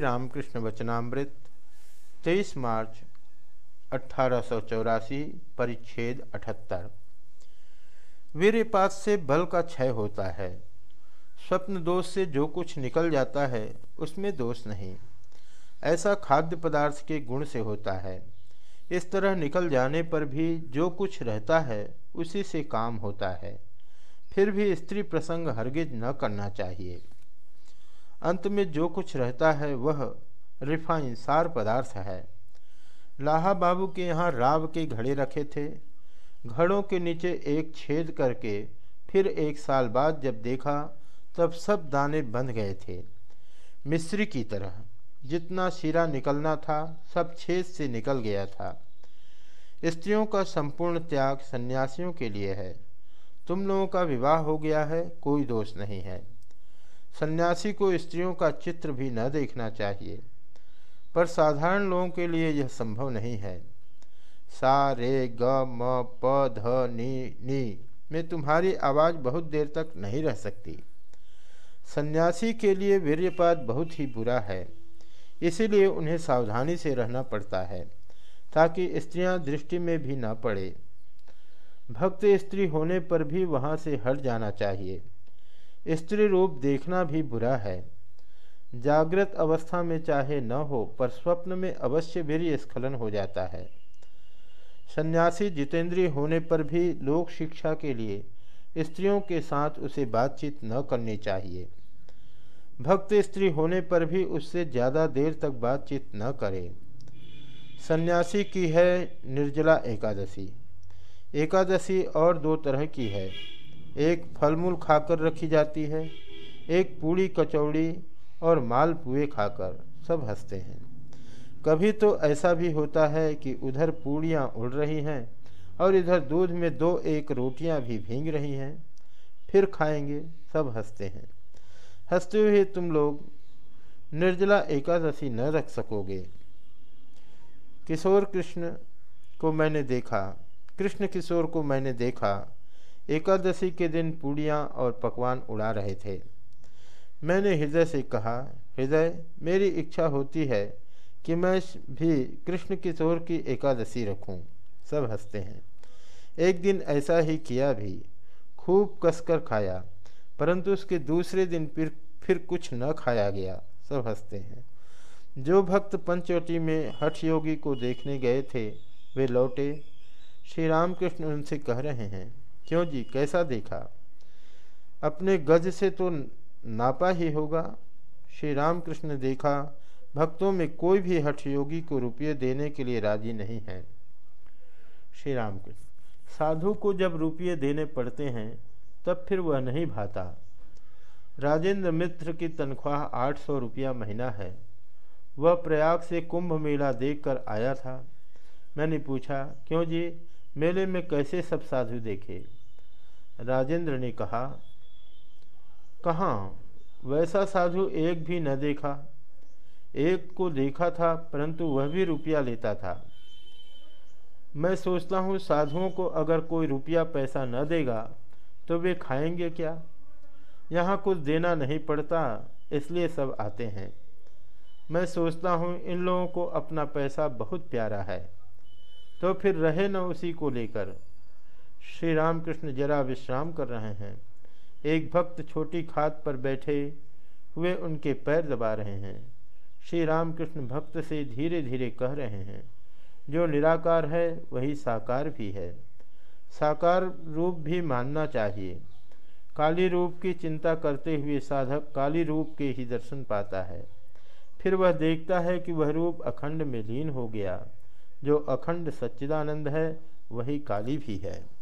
रामकृष्ण वचनामृत 23 मार्च अठारह सौ चौरासी, परिच्छेद अठहत्तर। वीरपात से बल का क्षय होता है। स्वप्न दोष से जो कुछ निकल जाता है, उसमें दोष नहीं। ऐसा खाद्य पदार्थ के गुण से होता है। इस तरह निकल जाने पर भी जो कुछ रहता है, उसी से काम होता है। फिर भी स्त्री प्रसंग हरगिज न करना चाहिए। अंत में जो कुछ रहता है वह रिफाइन सार पदार्थ है। लाहा बाबू के यहाँ राव के घड़े रखे थे। घड़ों के नीचे एक छेद करके फिर एक साल बाद जब देखा, तब सब दाने बंध गए थे। मिस्री की तरह, जितना शीरा निकलना था, सब छेद से निकल गया था। स्त्रियों का संपूर्ण त्याग सन्यासियों के लिए है। तुम लोगों का विवाह हो गया है, कोई दोष नहीं है। सन्यासी को स्त्रियों का चित्र भी न देखना चाहिए। पर साधारण लोगों के लिए यह संभव नहीं है। सा, रे, ग, म, प, ध, नी नी में तुम्हारी आवाज़ बहुत देर तक नहीं रह सकती। सन्यासी के लिए वीर्यपात बहुत ही बुरा है। इसीलिए उन्हें सावधानी से रहना पड़ता है, ताकि स्त्रियाँ दृष्टि में भी ना पड़े। भक्त स्त्री होने पर भी वहाँ से हट जाना चाहिए। स्त्री रूप देखना भी बुरा है। जागृत अवस्था में चाहे न हो, पर स्वप्न में अवश्य भी स्खलन हो जाता है। सन्यासी जितेंद्रीय होने पर भी लोक शिक्षा के लिए स्त्रियों के साथ उसे बातचीत न करनी चाहिए। भक्त स्त्री होने पर भी उससे ज़्यादा देर तक बातचीत न करे। सन्यासी की है निर्जला एकादशी। एकादशी और दो तरह की है। एक फलमूल खाकर रखी जाती है, एक पूड़ी कचौड़ी और मालपुए खाकर सब हँसते हैं। कभी तो ऐसा भी होता है कि उधर पूड़ियाँ उड़ रही हैं और इधर दूध में दो एक रोटियाँ भी भींग रही हैं, फिर खाएँगे, सब हँसते हैं। हँसते हुए तुम लोग निर्जला एकादशी न रख सकोगे। किशोर कृष्ण को मैंने देखा, कृष्ण किशोर को मैंने देखा एकादशी के दिन पूड़ियाँ और पकवान उड़ा रहे थे। मैंने हृदय से कहा, हृदय, मेरी इच्छा होती है कि मैं भी कृष्ण किशोर की एकादशी रखूँ। सब हँसते हैं। एक दिन ऐसा ही किया भी। खूब कसकर खाया, परंतु उसके दूसरे दिन फिर फिर कुछ न खाया गया। सब हँसते हैं। जो भक्त पंचवटी में हठ योगी को देखने गए थे, वे लौटे। श्री रामकृष्ण उनसे कह रहे हैं क्यों जी? कैसा देखा? अपने गज से तो नापा ही होगा। श्री रामकृष्ण देखा, भक्तों में कोई भी हठ योगी को रुपये देने के लिए राज़ी नहीं है। श्री रामकृष्ण साधु को जब रुपये देने पड़ते हैं, तब फिर वह नहीं भाता। राजेंद्र मित्र की तनख्वाह आठ सौ रुपया महीना है। वह प्रयाग से कुंभ मेला देखकर आया था। मैंने पूछा, क्यों जी? मेले में कैसे सब साधु देखे? राजेंद्र ने कहा, कहाँ? वैसा साधु एक भी न देखा। एक को देखा था, परंतु वह भी रुपया लेता था। मैं सोचता हूँ, साधुओं को अगर कोई रुपया पैसा न देगा तो वे खाएँगे क्या? यहाँ कुछ देना नहीं पड़ता, इसलिए सब आते हैं। मैं सोचता हूँ, इन लोगों को अपना पैसा बहुत प्यारा है। तो फिर रहे न उसी को लेकर। श्री रामकृष्ण जरा विश्राम कर रहे हैं। एक भक्त छोटी खाद पर बैठे हुए उनके पैर दबा रहे हैं। श्री रामकृष्ण भक्त से धीरे धीरे कह रहे हैं, जो निराकार है, वही साकार भी है। साकार रूप भी मानना चाहिए। काली रूप की चिंता करते हुए साधक काली रूप के ही दर्शन पाता है। फिर वह देखता है कि वह रूप अखंड में लीन हो गया। जो अखंड सच्चिदानंद है वही काली भी है।